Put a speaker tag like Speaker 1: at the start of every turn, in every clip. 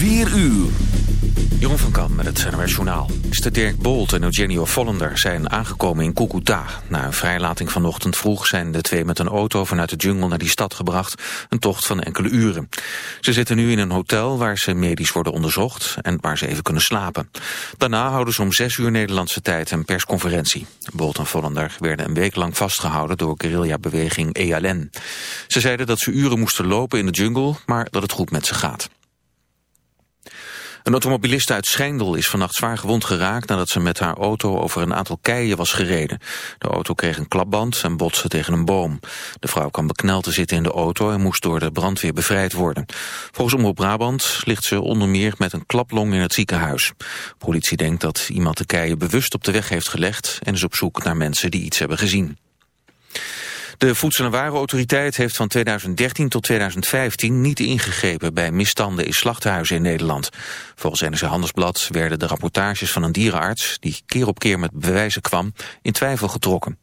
Speaker 1: 4 uur.
Speaker 2: Jeroen van Kam met het NRS Journaal. Mr. Dirk Bolt en Eugenio Vollender zijn aangekomen in Cucuta. Na een vrijlating vanochtend vroeg zijn de twee met een auto vanuit de jungle naar die stad gebracht. Een tocht van enkele uren. Ze zitten nu in een hotel waar ze medisch worden onderzocht en waar ze even kunnen slapen. Daarna houden ze om zes uur Nederlandse tijd een persconferentie. Bolt en Vollender werden een week lang vastgehouden door guerrillabeweging ELN. Ze zeiden dat ze uren moesten lopen in de jungle, maar dat het goed met ze gaat. Een automobiliste uit Schijndel is vannacht zwaar gewond geraakt nadat ze met haar auto over een aantal keien was gereden. De auto kreeg een klapband en botste tegen een boom. De vrouw kwam bekneld te zitten in de auto en moest door de brandweer bevrijd worden. Volgens Omroep Brabant ligt ze onder meer met een klaplong in het ziekenhuis. Politie denkt dat iemand de keien bewust op de weg heeft gelegd en is op zoek naar mensen die iets hebben gezien. De Voedsel- en Warenautoriteit heeft van 2013 tot 2015 niet ingegrepen bij misstanden in slachthuizen in Nederland. Volgens NRC Handelsblad werden de rapportages van een dierenarts, die keer op keer met bewijzen kwam, in twijfel getrokken.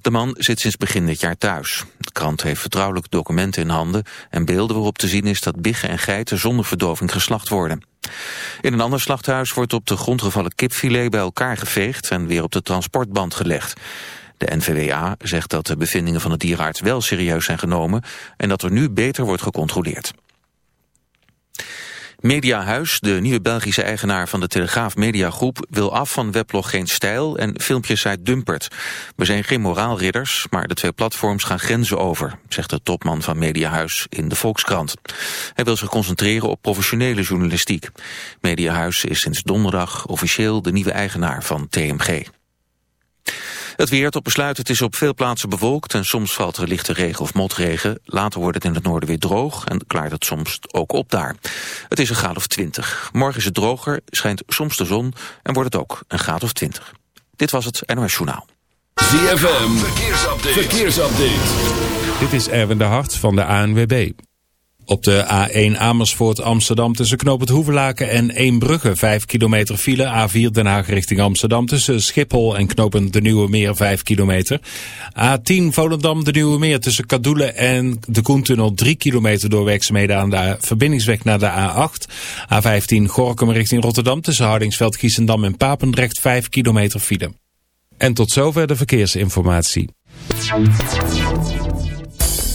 Speaker 2: De man zit sinds begin dit jaar thuis. De krant heeft vertrouwelijke documenten in handen en beelden waarop te zien is dat biggen en geiten zonder verdoving geslacht worden. In een ander slachthuis wordt op de grond gevallen kipfilet bij elkaar geveegd en weer op de transportband gelegd. De NVWA zegt dat de bevindingen van de dierenarts wel serieus zijn genomen en dat er nu beter wordt gecontroleerd. Mediahuis, de nieuwe Belgische eigenaar van de Telegraaf Mediagroep, wil af van weblog Geen Stijl en filmpjessite Dumpert. We zijn geen moraalridders, maar de twee platforms gaan grenzen over, zegt de topman van Mediahuis in de Volkskrant. Hij wil zich concentreren op professionele journalistiek. Mediahuis is sinds donderdag officieel de nieuwe eigenaar van TMG. Het weer tot besluit, het is op veel plaatsen bewolkt en soms valt er lichte regen of motregen. Later wordt het in het noorden weer droog en klaart het soms ook op daar. Het is een graad of 20. Morgen is het droger, schijnt soms de zon en wordt het ook een graad of 20. Dit was het NOS Journaal.
Speaker 1: ZFM, verkeersupdate. verkeersupdate.
Speaker 3: Dit is Erwin de Hart van de ANWB. Op de A1 Amersfoort Amsterdam tussen Knoop het Hoevelaken en Eembrugge 5 kilometer file. A4 Den Haag richting Amsterdam tussen Schiphol en Knopen de Nieuwe Meer 5 kilometer. A10 Volendam de Nieuwe Meer tussen Kadoelen en de Koentunnel 3 kilometer door werkzaamheden aan de verbindingsweg naar de A8. A15 Gorkum richting Rotterdam tussen Hardingsveld, Giesendam en Papendrecht 5 kilometer file. En tot zover de verkeersinformatie.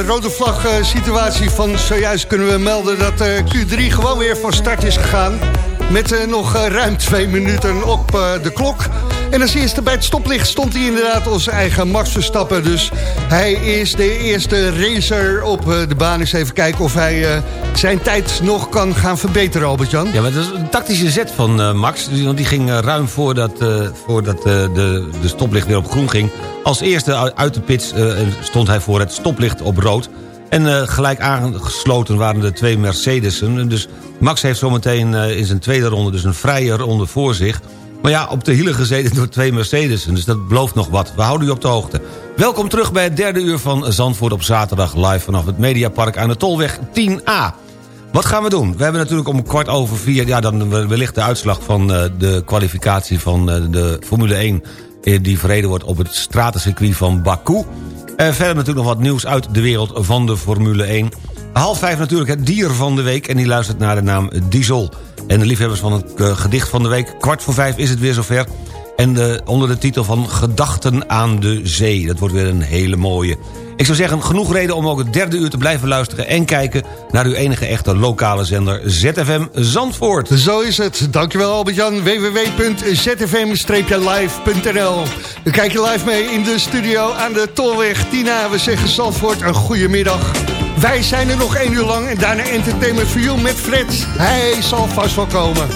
Speaker 4: De rode vlag eh, situatie van zojuist kunnen we melden dat eh, Q3 gewoon weer van start is gegaan. Met eh, nog eh, ruim twee minuten op eh, de klok. En als eerste bij het stoplicht stond hij inderdaad onze eigen Max Verstappen. Dus hij is de eerste racer op eh, de baan. Eens even kijken of hij eh, zijn tijd nog kan gaan verbeteren, Albert-Jan.
Speaker 5: Ja, maar dat is een tactische zet van eh, Max. Want die ging ruim voordat, voordat de, de stoplicht weer op groen ging. Als eerste uit- de pits stond hij voor het stoplicht op rood. En gelijk aangesloten waren de twee Mercedes'en. Dus Max heeft zometeen in zijn tweede ronde dus een vrije ronde voor zich. Maar ja, op de hielen gezeten door twee Mercedes'en. Dus dat belooft nog wat. We houden u op de hoogte. Welkom terug bij het derde uur van Zandvoort op zaterdag... live vanaf het Mediapark aan de Tolweg 10A. Wat gaan we doen? We hebben natuurlijk om kwart over vier... ja, dan wellicht de uitslag van eh, de kwalificatie van eh, de Formule 1... eh, die verreden wordt op het stratencircuit van Baku. Eh, verder natuurlijk nog wat nieuws uit de wereld van de Formule 1. Half vijf natuurlijk het dier van de week... en die luistert naar de naam Diesel. En de liefhebbers van het eh, gedicht van de week... kwart voor vijf is het weer zover... En de, onder de titel van Gedachten aan de Zee. Dat wordt weer een hele mooie. Ik zou zeggen, genoeg reden om ook het derde uur te blijven luisteren... en kijken naar uw enige echte lokale zender ZFM Zandvoort.
Speaker 4: Zo is het. Dankjewel Albert-Jan. www.zfm-live.nl We kijken live mee in de studio aan de Tolweg. Tina, we zeggen Zandvoort een goede middag. Wij zijn er nog één uur lang en daarna Entertainment for You met Fred. Hij zal vast wel komen.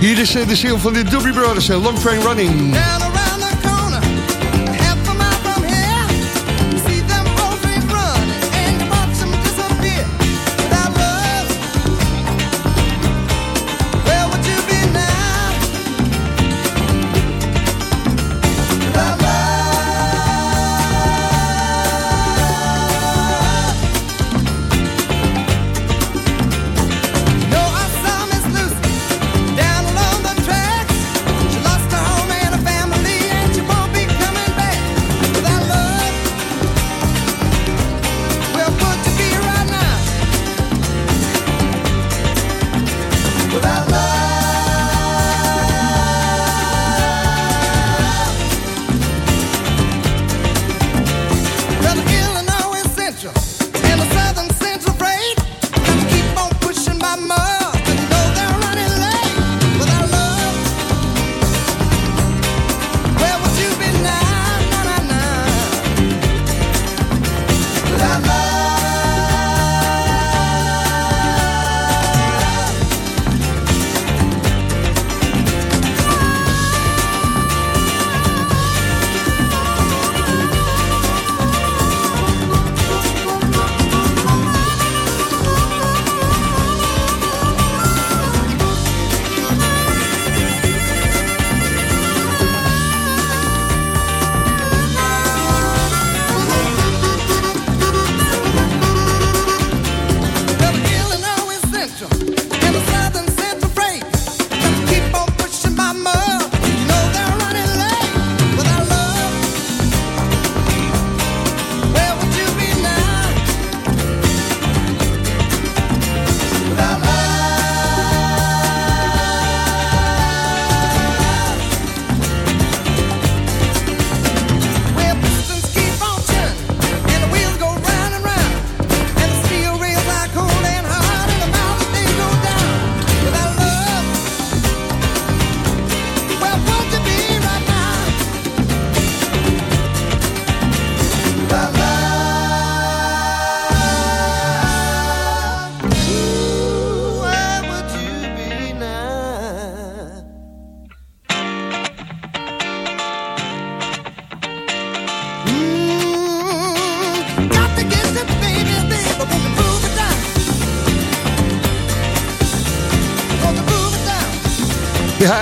Speaker 4: Hier is eh, de ziel van de Doobie Brothers en Long Train Running.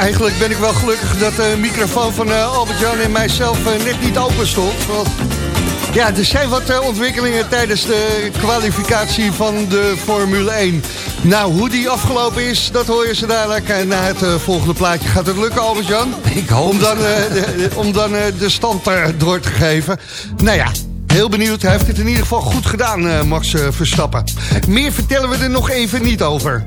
Speaker 4: Eigenlijk ben ik wel gelukkig dat de microfoon van eh, Albert-Jan en mijzelf eh, net niet open stond. Want ja, er zijn wat eh, ontwikkelingen tijdens de kwalificatie van de Formule 1. Nou, hoe die afgelopen is, dat hoor je ze dadelijk eh, na het eh, volgende plaatje. Gaat het lukken, Albert-Jan?
Speaker 5: Ik hoop
Speaker 4: Om dan, eh, de, om dan eh, de stand eh, door te geven. Nou ja, heel benieuwd. Hij heeft het in ieder geval goed gedaan, eh, Max eh, Verstappen. Meer vertellen we er nog even niet over.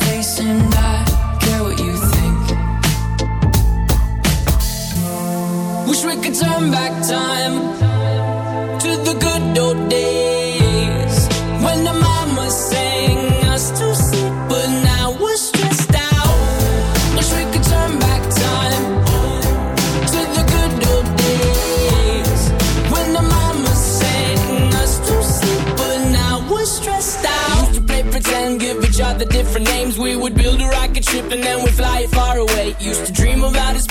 Speaker 6: different names. We would build a rocket ship and then we'd fly it far away. Used to dream about outer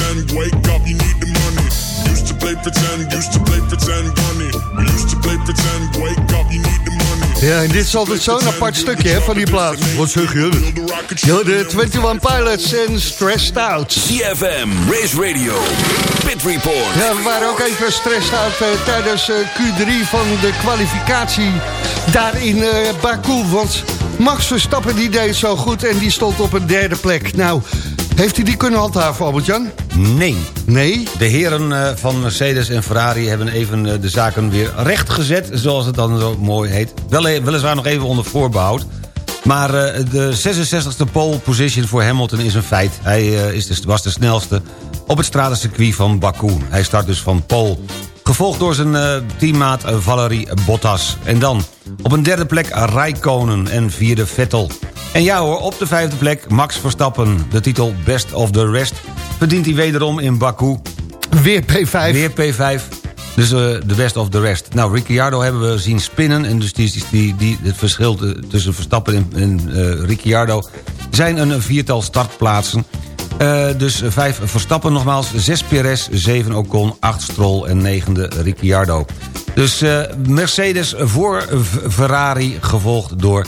Speaker 7: pretend, wake up, you need the money. Used to play pretend, used to play pretend, bunny. We used to play pretend, wake up, you need the money.
Speaker 4: Ja, en dit is altijd zo'n apart stukje hè, van die plaat. Wat zeg je? De 21 Pilots en Stressed Out.
Speaker 1: CFM, Race Radio, Pit Report.
Speaker 4: Ja, we waren ook even stressed out eh, tijdens eh, Q3 van de kwalificatie daar in eh, Baku. Want Max Verstappen die deed zo goed en die stond op een derde plek. Nou, heeft hij die kunnen handhaven, Albert-Jan?
Speaker 5: Nee.
Speaker 4: Nee?
Speaker 5: De heren eh, van Mercedes en Ferrari hebben even eh, de zaken weer rechtgezet... zoals het dan zo mooi heet. Wel, weliswaar nog even onder voorbehoud. Maar eh, de 66e pole position voor Hamilton is een feit. Hij is de, was de snelste op het stratencircuit van Baku. Hij start dus van pole. Gevolgd door zijn eh, teammaat Valerie Bottas. En dan op een derde plek Raikkonen en vierde Vettel. En ja hoor, op de vijfde plek Max Verstappen. De titel Best of the Rest verdient hij wederom in Baku.
Speaker 4: Weer P5.
Speaker 5: Weer P5. Dus eh, de best of the rest. Nou, Ricciardo hebben we zien spinnen. En dus die, die, die, het verschil eh, tussen Verstappen en, en Ricciardo... zijn een viertal startplaatsen. Eh, dus vijf Verstappen nogmaals, zes Perez, zeven Ocon, acht Stroll en negende Ricciardo. Dus eh, Mercedes voor Ferrari, gevolgd door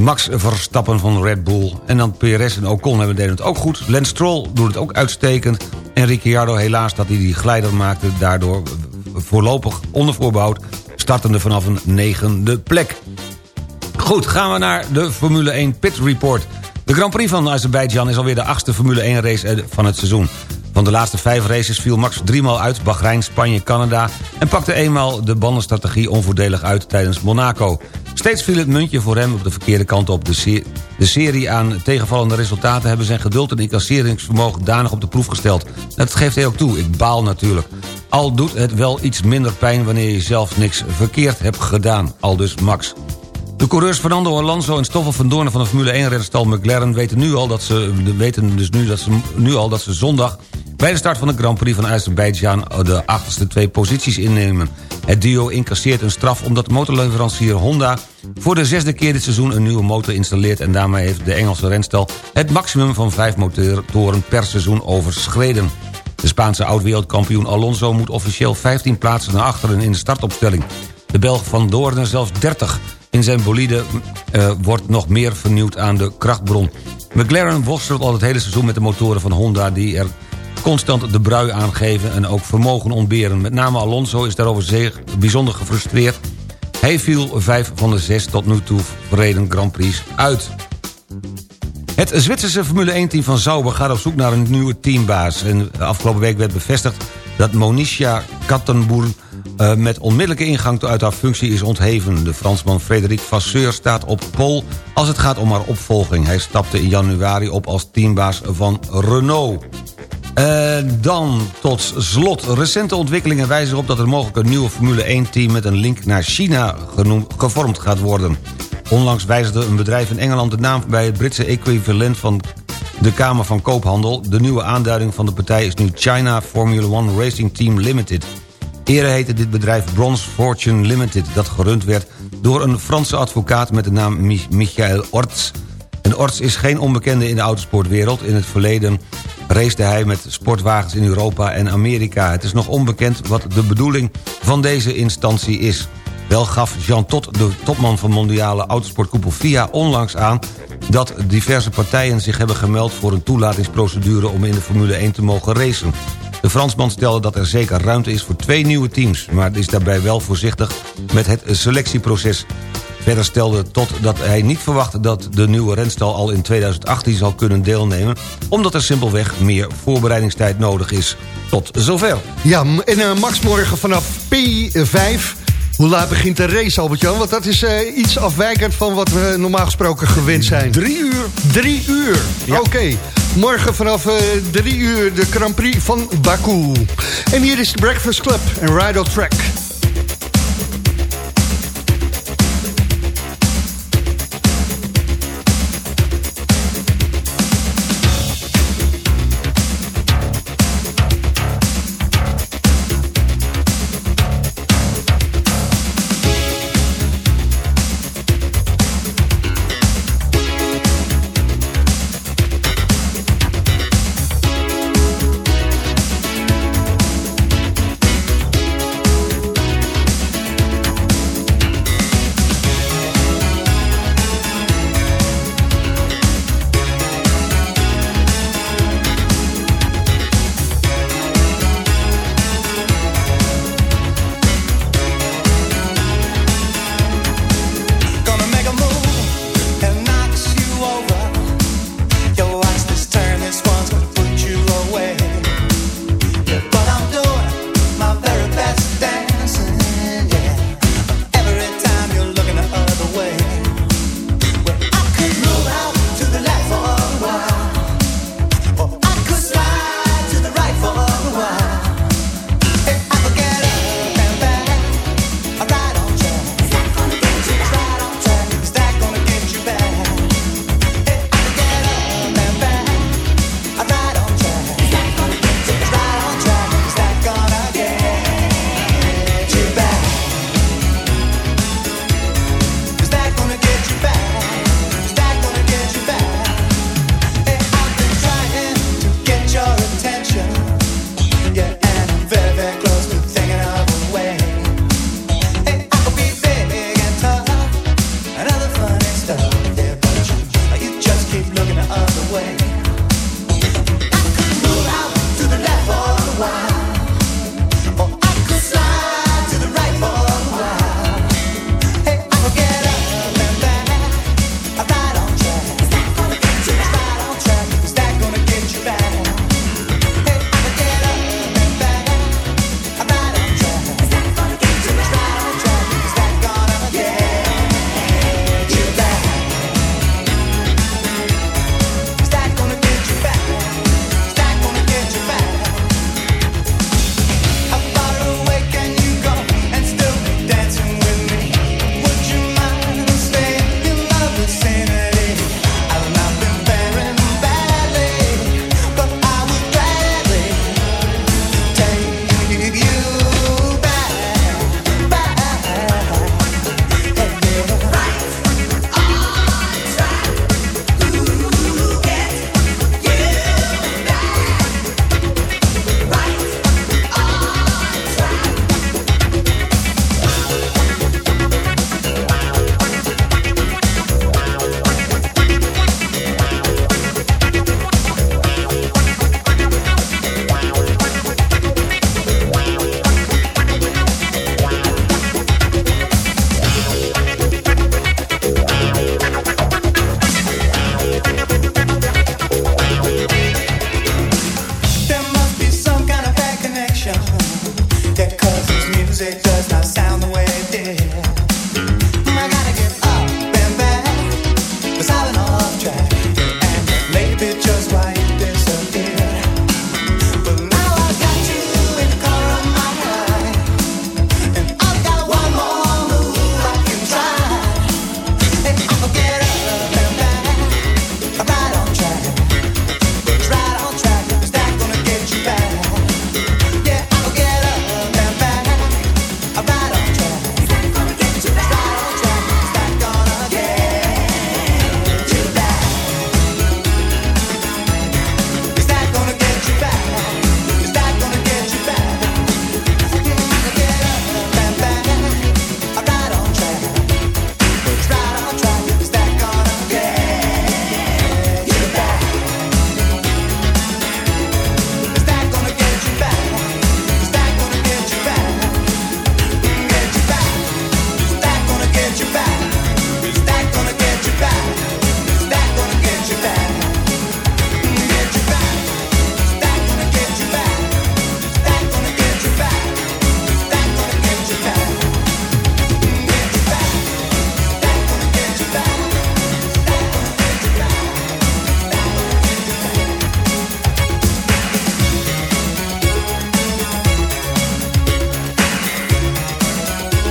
Speaker 5: Max Verstappen van Red Bull. En dan Perez en Ocon hebben deden het ook goed. Lance Stroll doet het ook uitstekend. En Ricciardo helaas dat hij die glijder maakte... daardoor voorlopig onder voorbehoud... startende vanaf een negende plek. Goed, gaan we naar de Formule 1 Pit Report. De Grand Prix van Azerbeidzjan is alweer de achtste Formule 1 race eh, van het seizoen. Van de laatste vijf races viel Max driemaal uit, Bahrein, Spanje, Canada... en pakte eenmaal de bandenstrategie onvoordelig uit tijdens Monaco. Steeds viel het muntje voor hem op de verkeerde kant op. De, se- de serie aan tegenvallende resultaten hebben zijn geduld en incasseringsvermogen danig op de proef gesteld. Dat geeft hij ook toe, ik baal natuurlijk. Al doet het wel iets minder pijn wanneer je zelf niks verkeerd hebt gedaan, al dus Max. De coureurs Fernando Alonso en Stoffel van Doorn van de Formule 1-renstal McLaren weten, nu al dat ze, weten dus nu, dat ze, nu al dat ze zondag... bij de start van de Grand Prix van Azerbeidzjan de achterste twee posities innemen. Het duo incasseert een straf omdat motorleverancier Honda... voor de zesde keer dit seizoen een nieuwe motor installeert... en daarmee heeft de Engelse renstal het maximum van vijf motoren per seizoen overschreden. De Spaanse oud-wereldkampioen Alonso moet officieel 15 plaatsen naar achteren in de startopstelling. De Belg van Doornen zelfs 30. In zijn bolide eh, wordt nog meer vernieuwd aan de krachtbron. McLaren worstelt al het hele seizoen met de motoren van Honda... die er constant de brui aangeven en ook vermogen ontberen. Met name Alonso is daarover zeer bijzonder gefrustreerd. Hij viel vijf van de zes tot nu toe verreden Grand Prix uit. Het Zwitserse Formule 1-team van Sauber gaat op zoek naar een nieuwe teambaas. En afgelopen week werd bevestigd dat Monicia Kattenboer... Uh, met onmiddellijke ingang uit haar functie is ontheven. De Fransman Frederik Vasseur staat op pol als het gaat om haar opvolging. Hij stapte in januari op als teambaas van Renault. Uh, dan tot slot. Recente ontwikkelingen wijzen erop dat er mogelijk een nieuwe Formule 1-team... met een link naar China genoemd, gevormd gaat worden. Onlangs wijzigde een bedrijf in Engeland de naam bij het Britse equivalent van de Kamer van Koophandel. De nieuwe aanduiding van de partij is nu China Formula One Racing Team Limited. Eerder heette dit bedrijf Bronze Fortune Limited... dat gerund werd door een Franse advocaat met de naam Michael Orts. En Orts is geen onbekende in de autosportwereld. In het verleden racede hij met sportwagens in Europa en Amerika. Het is nog onbekend wat de bedoeling van deze instantie is. Wel gaf Jean Tot, de topman van mondiale autosportkoepel FIA... onlangs aan dat diverse partijen zich hebben gemeld... voor een toelatingsprocedure om in de Formule 1 te mogen racen. De Fransman stelde dat er zeker ruimte is voor twee nieuwe teams... maar is daarbij wel voorzichtig met het selectieproces. Verder stelde Tot dat hij niet verwacht dat de nieuwe renstal al in 2018 zal kunnen deelnemen... omdat er simpelweg meer voorbereidingstijd nodig is. Tot zover.
Speaker 4: Ja, en uh, Max morgen vanaf P5... Hoe laat begint de race, Albert-Jan? Want dat is uh, iets afwijkend van wat we normaal gesproken gewend zijn.
Speaker 5: Drie uur.
Speaker 4: Drie uur,
Speaker 5: Ja.
Speaker 4: oké. Morgen vanaf uh, drie uur de Grand Prix van Baku. En hier is de Breakfast Club en Ride on Track.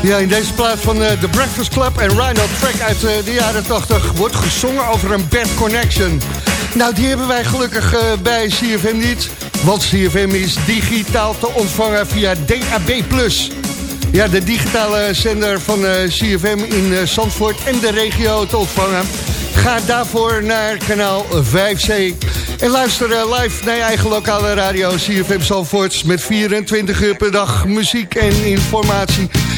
Speaker 4: Ja, in deze plaats van eh, The Breakfast Club en Rhino Track uit eh, de jaren 80 wordt gezongen over een bad connection. Nou, die hebben wij gelukkig eh, bij CFM niet, want CFM is digitaal te ontvangen via DAB+. Ja, de digitale zender van CFM in Zandvoort en de regio te ontvangen. Ga daarvoor naar kanaal 5C. En luister live naar je eigen lokale radio CFM Zandvoort... met 24 uur per dag muziek en informatie.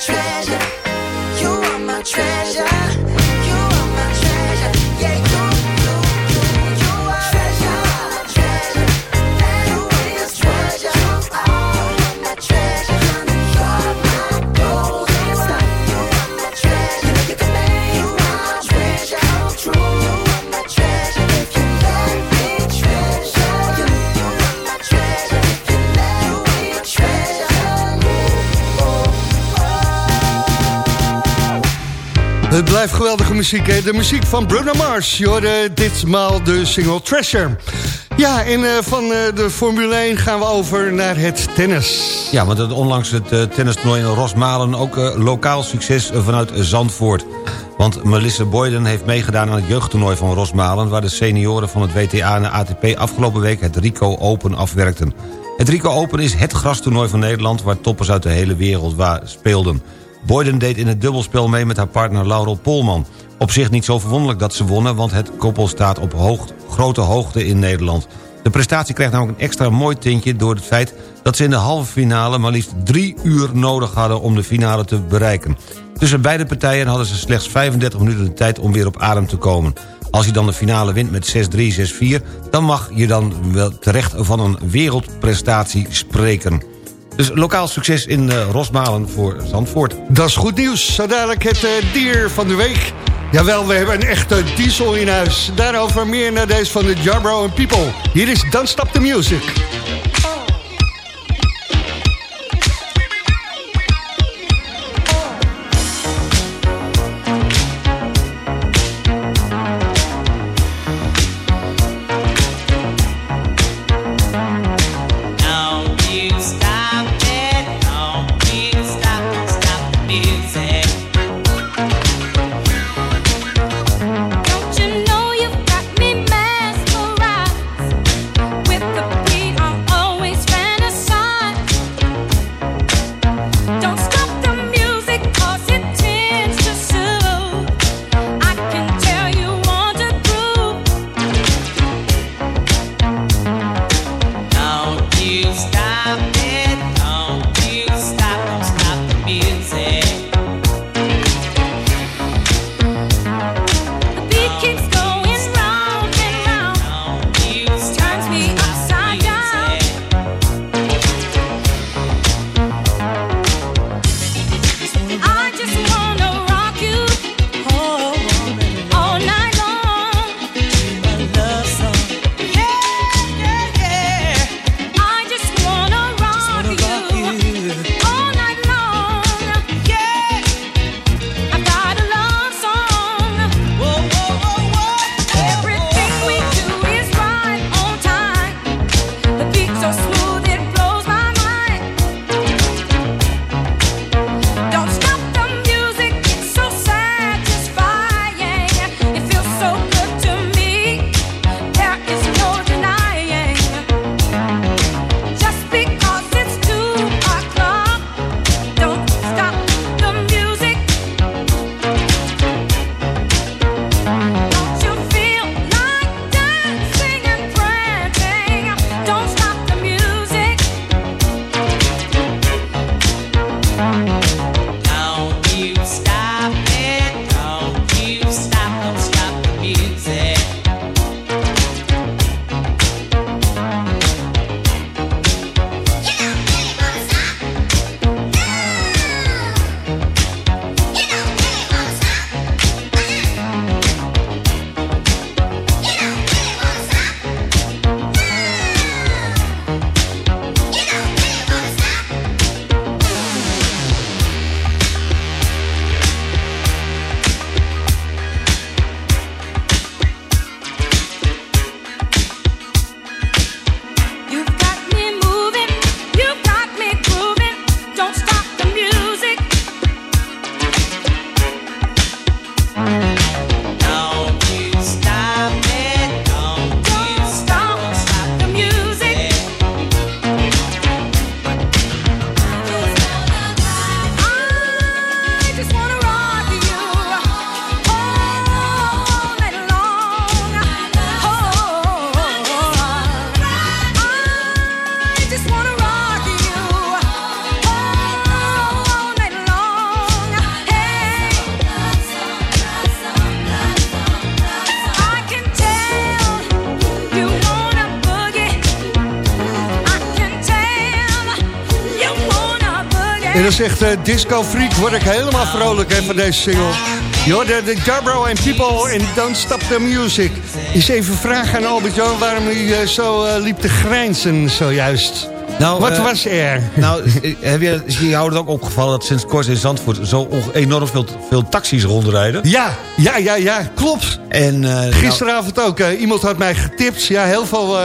Speaker 8: treasure. You are my treasure.
Speaker 4: Blijft geweldige muziek, hè? De muziek van Bruno Mars. Je ditmaal de single Treasure. Ja, en eh, van eh, de Formule 1 gaan we over naar het tennis.
Speaker 5: Ja, want het, onlangs het uh, tennistoernooi in Rosmalen... ook lokaal succes vanuit Zandvoort. Want Melissa Boyden heeft meegedaan aan het jeugdtoernooi van Rosmalen... waar de senioren van het WTA en de ATP afgelopen week het Rico Open afwerkten. Het Rico Open is het grastoernooi van Nederland... waar toppers uit de hele wereld speelden. Boyden deed in het dubbelspel mee met haar partner Laurel Polman. Op zich niet zo verwonderlijk dat ze wonnen... want het koppel staat op grote hoogte in Nederland. De prestatie krijgt namelijk een extra mooi tintje... door het feit dat ze in de halve finale maar liefst drie uur nodig hadden... om de finale te bereiken. Tussen beide partijen hadden ze slechts 35 minuten de tijd om weer op adem te komen. Als je dan de finale wint met 6-3, 6-4... dan mag je dan wel terecht van een wereldprestatie spreken. Dus lokaal succes in uh, Rosmalen voor Zandvoort.
Speaker 4: Dat is goed nieuws. Zo dadelijk het uh, dier van de week. Jawel, we hebben een echte diesel in huis. Daarover meer naar deze van de Jarbro People. Hier is Don't Stop the Music. Zegt eh, Disco Freak, word ik helemaal vrolijk hè, van deze single. Hoorde de Jarbro and People en Don't Stop the Music. Eens even vragen aan Albert-Jan waarom hij eh, zo eh, liep te grijnzen zojuist.
Speaker 5: Nou,
Speaker 4: Wat was er?
Speaker 5: Nou, heb je, is jou het ook opgevallen dat sinds kort in Zandvoort... zo enorm veel, veel taxis rondrijden?
Speaker 4: Ja, ja, ja, ja, klopt.
Speaker 5: En, nou,
Speaker 4: Gisteravond ook. iemand had mij getipt. Ja, heel veel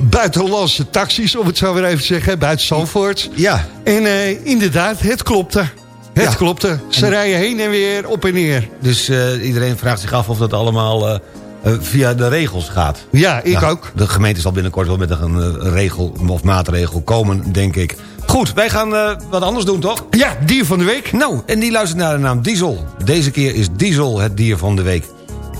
Speaker 4: buitenlandse taxis, om het zo weer even te zeggen. Buiten Zandvoort.
Speaker 5: ja,
Speaker 4: En eh, inderdaad, het klopte. Het
Speaker 5: Ja.
Speaker 4: klopte. Ze rijden heen en weer, op en neer.
Speaker 5: dus eh, iedereen vraagt zich af of dat allemaal eh, via de regels gaat.
Speaker 4: Ja, ik
Speaker 5: Nou,
Speaker 4: ook.
Speaker 5: De gemeente zal binnenkort wel met een regel of maatregel komen, denk ik. Goed, wij gaan wat anders doen, toch?
Speaker 4: Ja, dier van de week.
Speaker 5: Nou, en die luistert naar de naam Diesel. Deze keer is Diesel het dier van de week.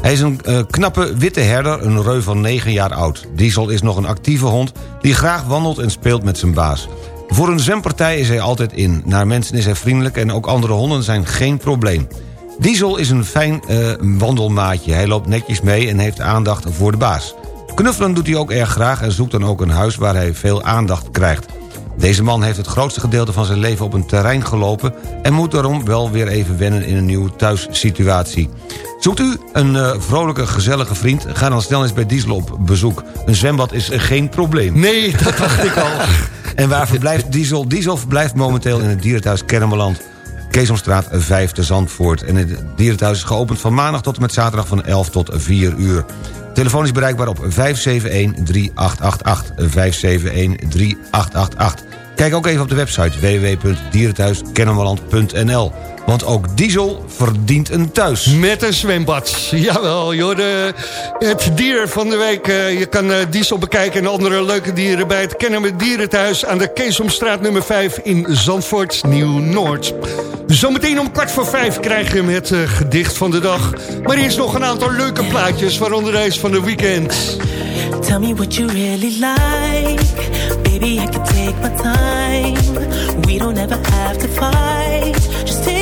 Speaker 5: Hij is een eh, knappe witte herder, een reu van 9 jaar oud. Diesel is nog een actieve hond die graag wandelt en speelt met zijn baas. Voor een zwempartij is hij altijd in. Naar mensen is hij vriendelijk en ook andere honden zijn geen probleem. Diesel is een fijn eh, wandelmaatje. Hij loopt netjes mee en heeft aandacht voor de baas. Knuffelen doet hij ook erg graag en zoekt dan ook een huis waar hij veel aandacht krijgt. Deze man heeft het grootste gedeelte van zijn leven op een terrein gelopen... en moet daarom wel weer even wennen in een nieuwe thuissituatie. Zoekt u een eh, vrolijke, gezellige vriend? Ga dan snel eens bij Diesel op bezoek. Een zwembad is geen probleem.
Speaker 4: Nee, dat dacht ik al.
Speaker 5: En waar verblijft Diesel? Diesel verblijft momenteel in het dierenthuis Kermeland. Keesomstraat 5 te Zandvoort. En het dierenthuis is geopend van maandag tot en met zaterdag van 11 tot 4 uur. Telefoon is bereikbaar op 571-3888. 571-3888. Kijk ook even op de website www.dierenthuiskennemerland.nl. Want ook Diesel verdient een thuis.
Speaker 4: Met een zwembad. Jawel, joh, de, het dier van de week. eh, je kan eh, Diesel bekijken en andere leuke dieren bij het Kennen met Dierenthuis... aan de Keesomstraat nummer 5 in Zandvoort, Nieuw-Noord. Zometeen om kwart voor vijf krijgen we het eh, gedicht van de dag. Maar eerst nog een aantal leuke plaatjes, waaronder deze van de weekend.
Speaker 9: Tell me what you really like. Baby, I can take my time. We don't ever have to fight. Just take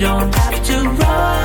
Speaker 9: don't have to rush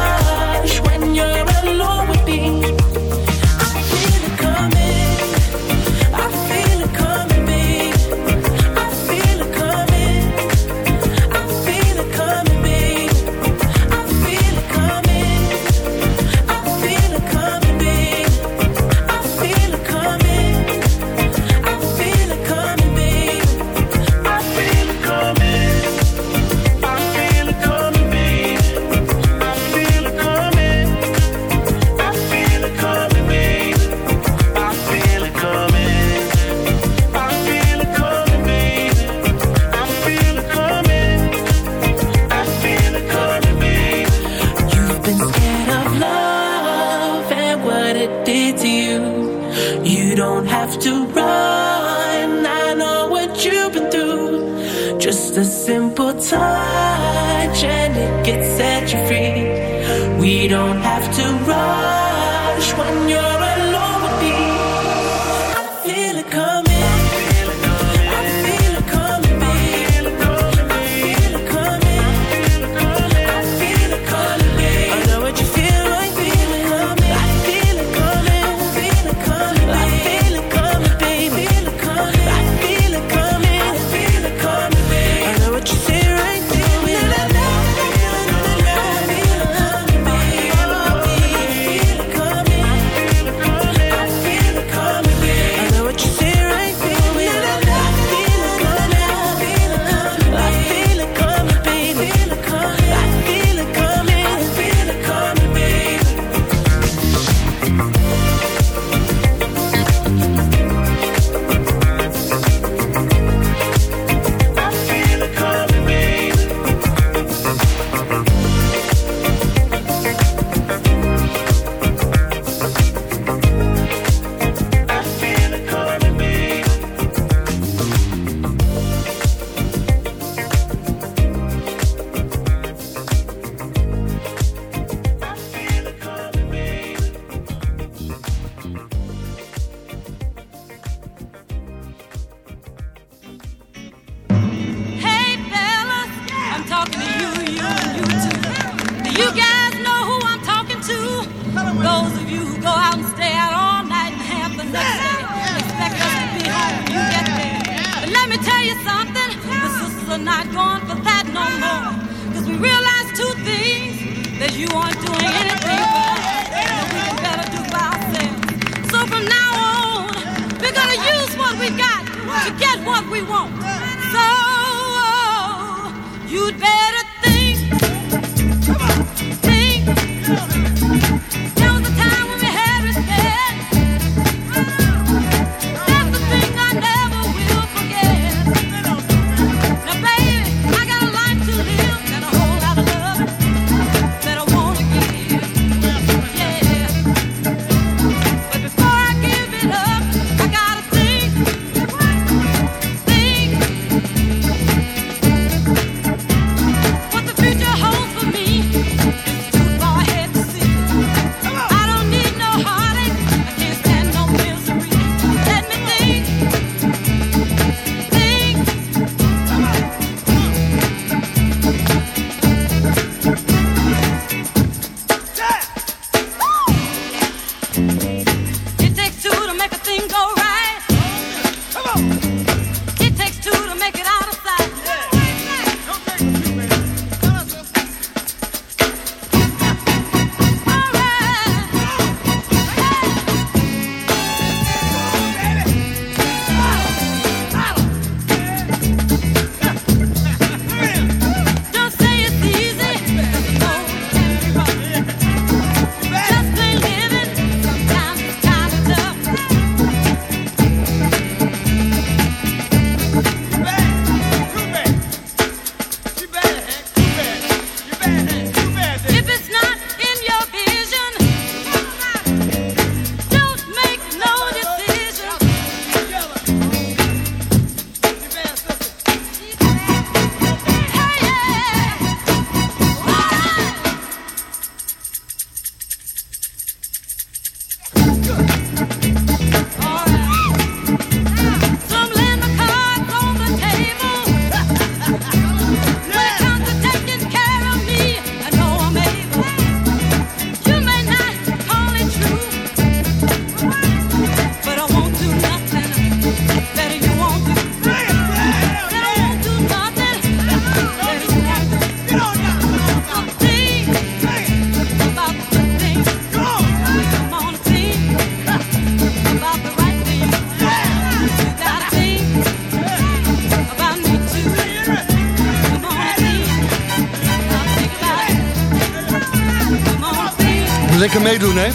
Speaker 4: meedoen, hè?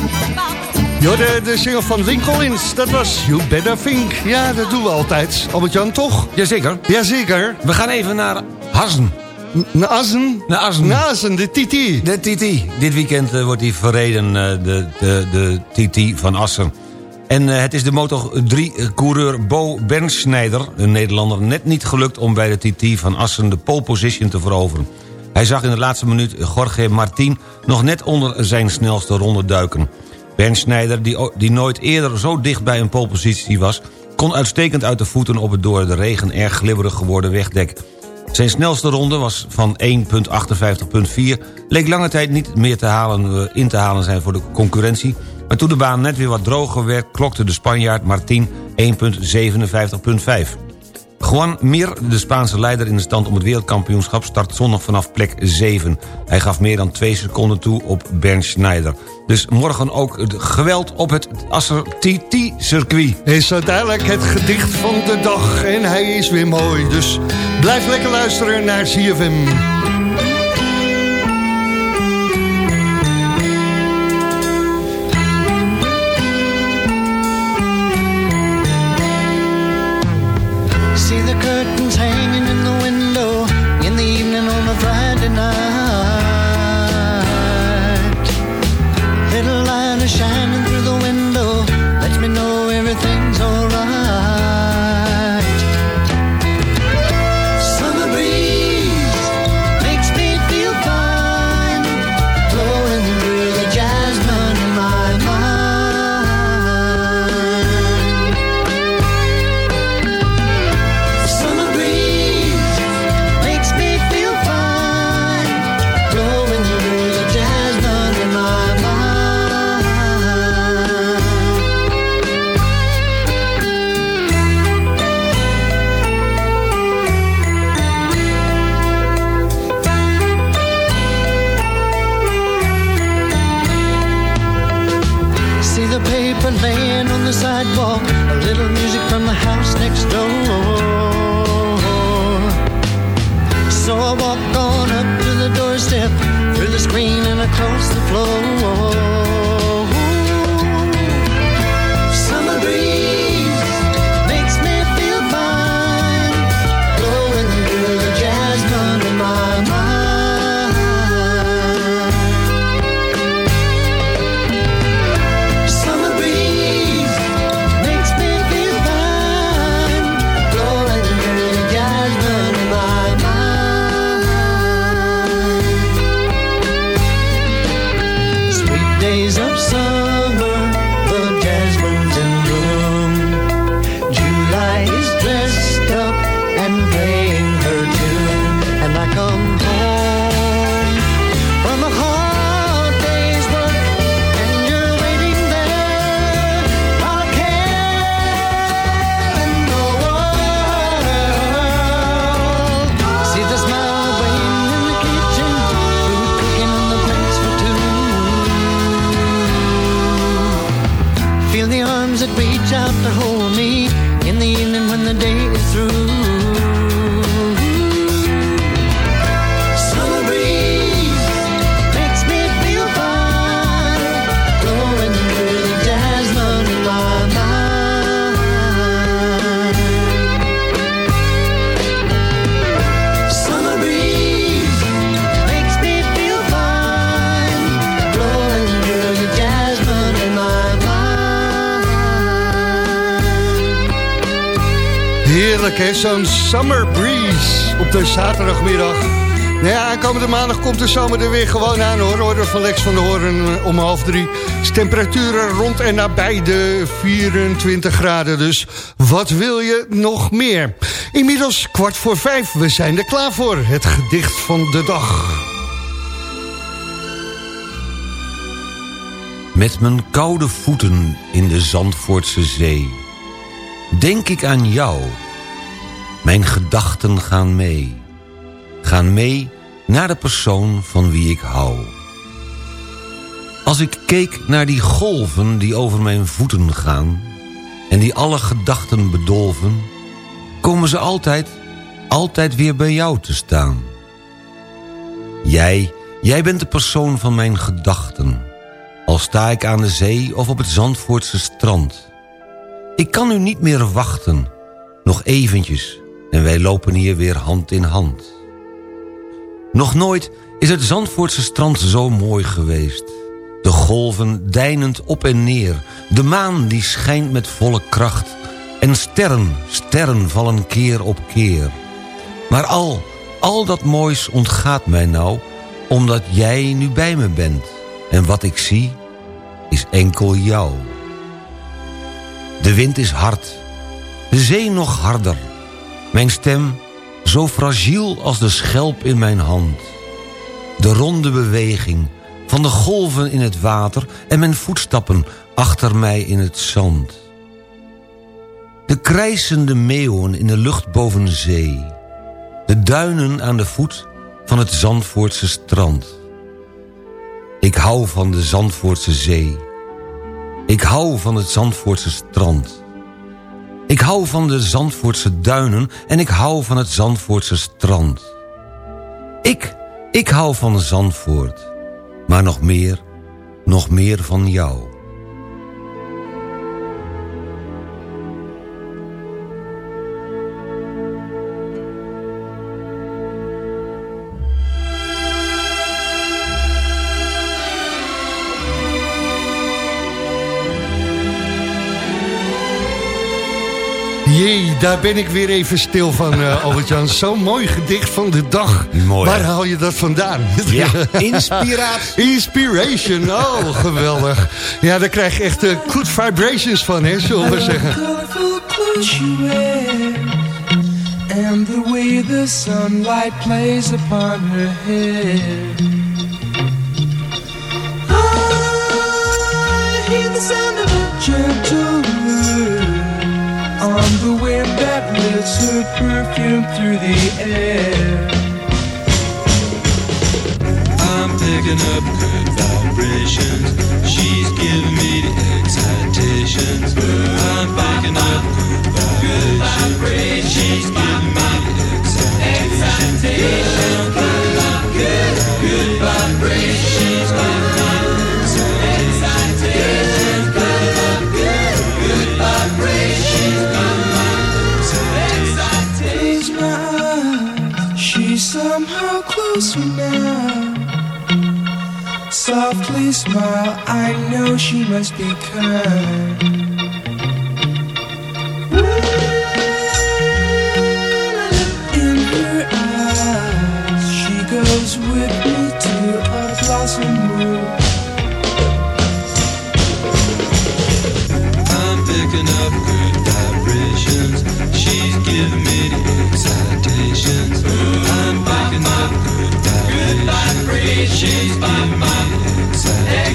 Speaker 4: Jo, de, de single van Link Collins, dat was You Better Think. Ja, dat doen we altijd. Albert-Jan, toch?
Speaker 5: Jazeker.
Speaker 4: Jazeker.
Speaker 5: We gaan even naar Hassen.
Speaker 4: Naar Assen?
Speaker 5: Naar Assen.
Speaker 4: Naar Assen, de TT.
Speaker 5: De TT. Dit weekend eh, wordt hij verreden, eh, de, de, de TT van Assen. En eh, het is de Moto3-coureur Bo Bernschneider, een Nederlander... net niet gelukt om bij de TT van Assen de pole position te veroveren. Hij zag in de laatste minuut Jorge Martin nog net onder zijn snelste ronde duiken. Bernschneider, die, o- die nooit eerder zo dicht bij een polepositie was... kon uitstekend uit de voeten op het door de regen erg glibberig geworden wegdek. Zijn snelste ronde was van 1.58.4... leek lange tijd niet meer te halen, eh, in te halen zijn voor de concurrentie... maar toen de baan net weer wat droger werd... klokte de Spanjaard Martin 1.57.5. Juan Mir, de Spaanse leider in de stand om het wereldkampioenschap... start zondag vanaf plek 7. Hij gaf meer dan 2 seconden toe op Bernd Schneider. Dus morgen ook het geweld op het Asser TT-circuit.
Speaker 4: Is zo dadelijk het gedicht van de dag en hij is weer mooi. Dus blijf lekker luisteren naar CFM.
Speaker 10: From the house next door. So I walk on up to the doorstep, through the screen and across the floor.
Speaker 4: Hè, zo'n summer breeze op de zaterdagmiddag. Nou ja, komende maandag komt de zomer er weer gewoon aan hoor. Hoor van Lex van de Hoorn om half drie. Temperaturen rond en nabij de 24 graden. Dus wat wil je nog meer? Inmiddels kwart voor vijf, we zijn er klaar voor. Het gedicht van de dag.
Speaker 5: Met mijn koude voeten in de Zandvoortse zee Denk ik aan jou Mijn gedachten gaan mee. Gaan mee naar de persoon van wie ik hou. Als ik keek naar die golven die over mijn voeten gaan En die alle gedachten bedolven Komen ze altijd, altijd weer bij jou te staan. Jij, jij bent de persoon van mijn gedachten. Al sta ik aan de zee of op het Zandvoortse strand. Ik kan nu niet meer wachten, nog eventjes, en wij lopen hier weer hand in hand. Nog nooit is het Zandvoortse strand zo mooi geweest. De golven deinend op en neer, de maan die schijnt met volle kracht... en sterren, sterren vallen keer op keer. Maar al, al dat moois ontgaat mij nou, omdat jij nu bij me bent... En wat ik zie, is enkel jou. De wind is hard, de zee nog harder. Mijn stem zo fragiel als de schelp in mijn hand. De ronde beweging van de golven in het water... en mijn voetstappen achter mij in het zand. De krijsende meeuwen in de lucht boven zee. De duinen aan de voet van het Zandvoortse strand. Ik hou van de Zandvoortse zee. Ik hou van het Zandvoortse strand. Ik hou van de Zandvoortse duinen en ik hou van het Zandvoortse strand. Ik, ik hou van Zandvoort. Maar nog meer, nog meer van jou.
Speaker 4: Daar ben ik weer even stil van, eh Albert-Jan. Zo'n mooi gedicht van de dag.
Speaker 5: Mooi,
Speaker 4: Waar haal je dat vandaan?
Speaker 5: Ja, inspiratie.
Speaker 4: Inspiration, oh, geweldig. Ja, daar krijg je echt eh, good vibrations van, hè, zullen we zeggen.
Speaker 11: colorful clothes she wears And the way the sunlight plays upon her hair lifts her perfume through the air I'm
Speaker 12: picking up good vibrations. She's giving me the excitations. I'm picking up good vibrations. She's giving me the excitations. Good, good vibrations.
Speaker 11: Smile, I know she must be kind. In her eyes, she goes with me to a blossom.
Speaker 12: I'm picking up good vibrations. She's giving me excitations. I'm picking up good vibrations. She's giving me the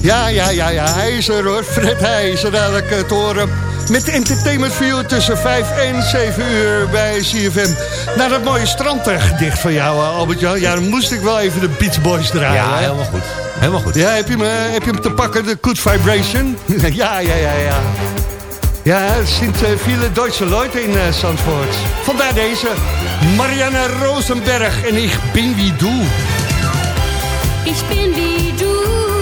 Speaker 4: Ja, ja, ja, ja, hij is er hoor. Fred hij is er dadelijk eh, te horen. Met Entertainment View tussen 5 en 7 uur bij CFM. Naar dat mooie strandgedicht van jou, eh, Albert-Jan. Ja, dan moest ik wel even de Beach Boys draaien.
Speaker 5: Ja,
Speaker 4: hè?
Speaker 5: helemaal goed. Helemaal goed.
Speaker 4: Ja, heb je, hem, heb je hem te pakken, de Good Vibration? ja, ja, ja, ja. Ja, Sint uh, viele Deutsche Leute in uh, Zandvoort. Vandaar deze Marianne Rosenberg en ik bin wie du.
Speaker 13: Ich bin wie du.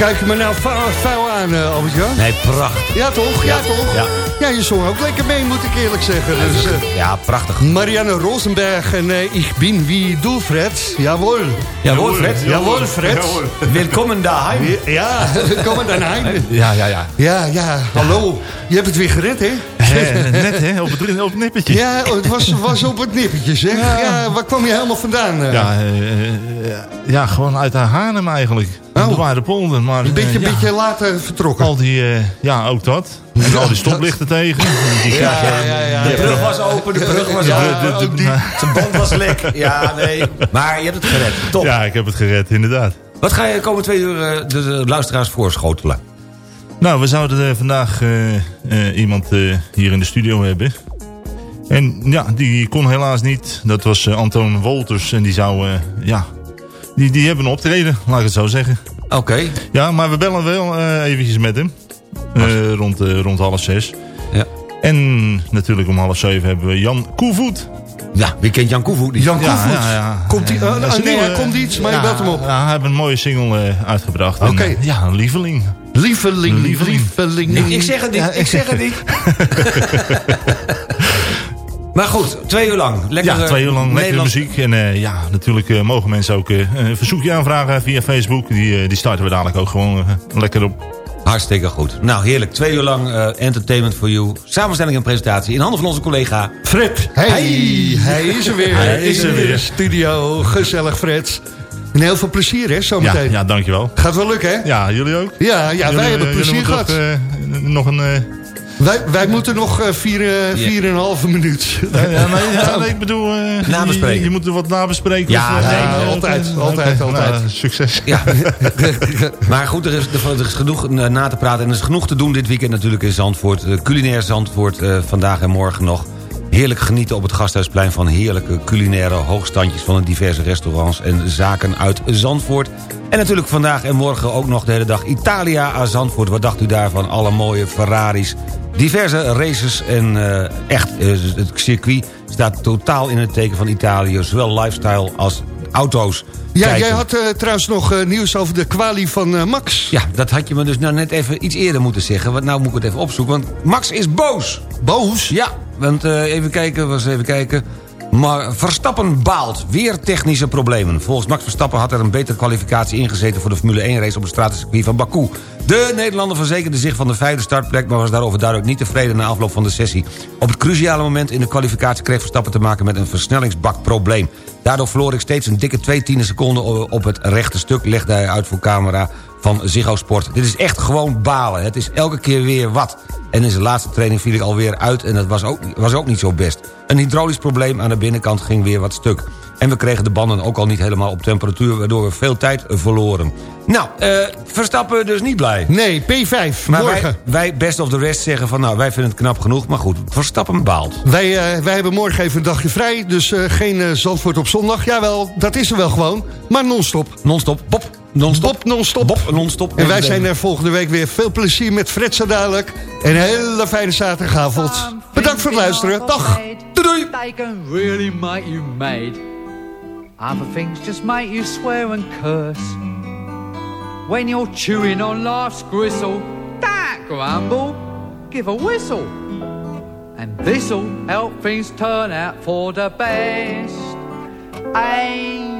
Speaker 4: Kijk je me nou vuil, aan, eh, Albert-Jan?
Speaker 5: Nee, prachtig.
Speaker 4: Ja toch? Ja, toch?
Speaker 5: Ja.
Speaker 4: Ja, je zong ook lekker mee, moet ik eerlijk zeggen. Dus, eh,
Speaker 5: Ja, prachtig.
Speaker 4: Marianne Rosenberg en eh, Ik bin wie du, Fred. Jawohl.
Speaker 5: Jawohl, Fred.
Speaker 4: Jawohl, Fred.
Speaker 5: Welkom daheim.
Speaker 4: Ja, kom dan heen.
Speaker 14: Ja, ja, ja.
Speaker 4: Ja, ja, hallo. Je hebt het weer gered, hè?
Speaker 14: Net hè, op het, op het nippertje.
Speaker 4: Ja, het was, was op het nippertje, zeg. Ja. waar kwam je helemaal vandaan?
Speaker 14: Ja, ja, gewoon uit Haarlem eigenlijk.
Speaker 4: Oh.
Speaker 14: De Waardepolder. Maar,
Speaker 4: Een beetje,
Speaker 14: eh, ja,
Speaker 4: beetje later vertrokken.
Speaker 14: Al die, eh, ja, ook dat. En al die stoplichten tegen. Die
Speaker 4: Ja, ja, ja,
Speaker 5: De brug was open, de brug was
Speaker 4: Ja,
Speaker 5: open. Zijn band was lek. Ja, nee. Maar je hebt het gered. Top.
Speaker 14: Ja, ik heb het gered, inderdaad.
Speaker 5: Wat ga je de komende twee uur eh, de, de luisteraars voorschotelen?
Speaker 14: Nou, we zouden vandaag eh, eh, iemand eh, hier in de studio hebben. En ja, die kon helaas niet. Dat was eh, Antoon Wolters. En die zou, eh, ja... Die, die hebben een optreden, laat ik het zo zeggen.
Speaker 5: Oké.
Speaker 14: Ja, maar we bellen wel eh, eventjes met hem. Eh, rond, eh, rond half zes.
Speaker 5: Ja.
Speaker 14: En natuurlijk om half zeven hebben we Jan Koevoet.
Speaker 5: Ja, wie kent Jan Koevoet?
Speaker 4: Jan
Speaker 14: Ja,
Speaker 4: Koevoet.
Speaker 14: ja, ja.
Speaker 4: Komt die,
Speaker 14: Eh,
Speaker 4: uh, nee, hij
Speaker 14: nieuwe-
Speaker 4: komt iets, maar je
Speaker 14: ja,
Speaker 4: belt hem op.
Speaker 14: Ja, hij heeft een mooie single eh, uitgebracht. En,
Speaker 4: Oké.
Speaker 14: ja, een lieveling.
Speaker 4: Lieveling,
Speaker 14: Lieveling.
Speaker 4: lieveling.
Speaker 5: Ik, ik zeg het niet, ik zeg het niet. maar goed, twee uur lang. Lekker,
Speaker 14: Ja, twee uur lang lekkere
Speaker 5: Nederland-
Speaker 14: muziek. En eh, ja, natuurlijk eh, mogen mensen ook eh, een verzoekje aanvragen via Facebook. Die, eh, die starten we dadelijk ook gewoon eh, lekker op.
Speaker 5: Hartstikke goed. Nou, heerlijk. Twee uur lang eh, entertainment for you. Samenstelling en presentatie in handen van onze collega...
Speaker 4: Fred. Hey, hij is er weer.
Speaker 14: Hij is er
Speaker 4: in de
Speaker 14: weer.
Speaker 4: studio. Gezellig, Fred. En heel veel plezier, hè,
Speaker 14: Ja,
Speaker 4: zometeen.
Speaker 14: ja, dankjewel.
Speaker 4: Gaat wel lukken, hè?
Speaker 14: Ja, jullie ook?
Speaker 4: Ja, ja
Speaker 14: Jullie,
Speaker 4: wij hebben
Speaker 14: eh,
Speaker 4: plezier gehad.
Speaker 14: nog, eh, nog een...
Speaker 4: Wij, wij moeten nog eh, vier, eh, vier en een halve minuut.
Speaker 14: ja, ja, nee, ja, nee, ik bedoel... eh,
Speaker 5: Nabespreken.
Speaker 14: Je, je moet er wat nabespreken.
Speaker 5: Ja,
Speaker 14: of,
Speaker 5: ja,
Speaker 14: nee,
Speaker 4: altijd, altijd, altijd.
Speaker 14: Nou, succes.
Speaker 5: Ja. maar goed, er is, er is genoeg eh, na te praten. En er is genoeg te doen dit weekend natuurlijk in Zandvoort. Culinair Zandvoort, eh, vandaag en morgen nog. Heerlijk genieten op het Gasthuisplein van heerlijke culinaire hoogstandjes... van de diverse restaurants en zaken uit Zandvoort. En natuurlijk vandaag en morgen ook nog de hele dag Italia aan Zandvoort. Wat dacht u daarvan? Alle mooie Ferraris, diverse races en eh, echt, eh, het circuit staat totaal in het teken van Italië. Zowel lifestyle als auto's.
Speaker 4: Ja,
Speaker 5: Kijken.
Speaker 4: jij had eh, trouwens nog nieuws over de kwalie van Max.
Speaker 5: Ja, dat had je me dus nou net even iets eerder moeten zeggen. Want nou moet ik het even opzoeken. Want Max is boos.
Speaker 4: Boos?
Speaker 5: Ja, want eh, even kijken, was even kijken. Maar Verstappen baalt. Weer technische problemen. Volgens Max Verstappen had er een betere kwalificatie ingezeten... voor de Formule 1 race op het stratencircuit van Baku. De Nederlander verzekerde zich van de vijfde startplek... maar was daarover duidelijk niet tevreden na afloop van de sessie. Op het cruciale moment in de kwalificatie kreeg Verstappen te maken... met een versnellingsbakprobleem. Daardoor verloor ik steeds een dikke twee tiende seconden op het rechte stuk... legde hij uit voor camera van Ziggo Sport. Dit is echt gewoon balen. Het is elke keer weer wat. En in zijn laatste training viel ik alweer uit en dat was ook, was ook niet zo best. Een hydraulisch probleem aan de binnenkant ging weer wat stuk. En we kregen de banden ook al niet helemaal op temperatuur... waardoor we veel tijd verloren. Nou, eh, Verstappen dus niet blij.
Speaker 4: Nee, P5,
Speaker 5: Maar
Speaker 4: morgen.
Speaker 5: wij, wij best of the rest zeggen van... nou, wij vinden het knap genoeg, maar goed, Verstappen baalt.
Speaker 4: Wij, eh, wij hebben morgen even een dagje vrij, dus eh, geen Zandvoort op zondag. Jawel, dat is er wel gewoon, maar non-stop.
Speaker 5: Non-stop, pop, non-stop.
Speaker 4: Bob non-stop.
Speaker 5: Bob, non-stop.
Speaker 4: En wij zijn er volgende week weer. Veel plezier met Fred zo dadelijk. En een hele fijne zaterdagavond. Bedankt voor het luisteren. Dag.
Speaker 5: Doei.
Speaker 15: They can really make you mad. Other things just make you swear and curse. When you're chewing on life's gristle, don't grumble, give a whistle. And this'll help things turn out for the best. And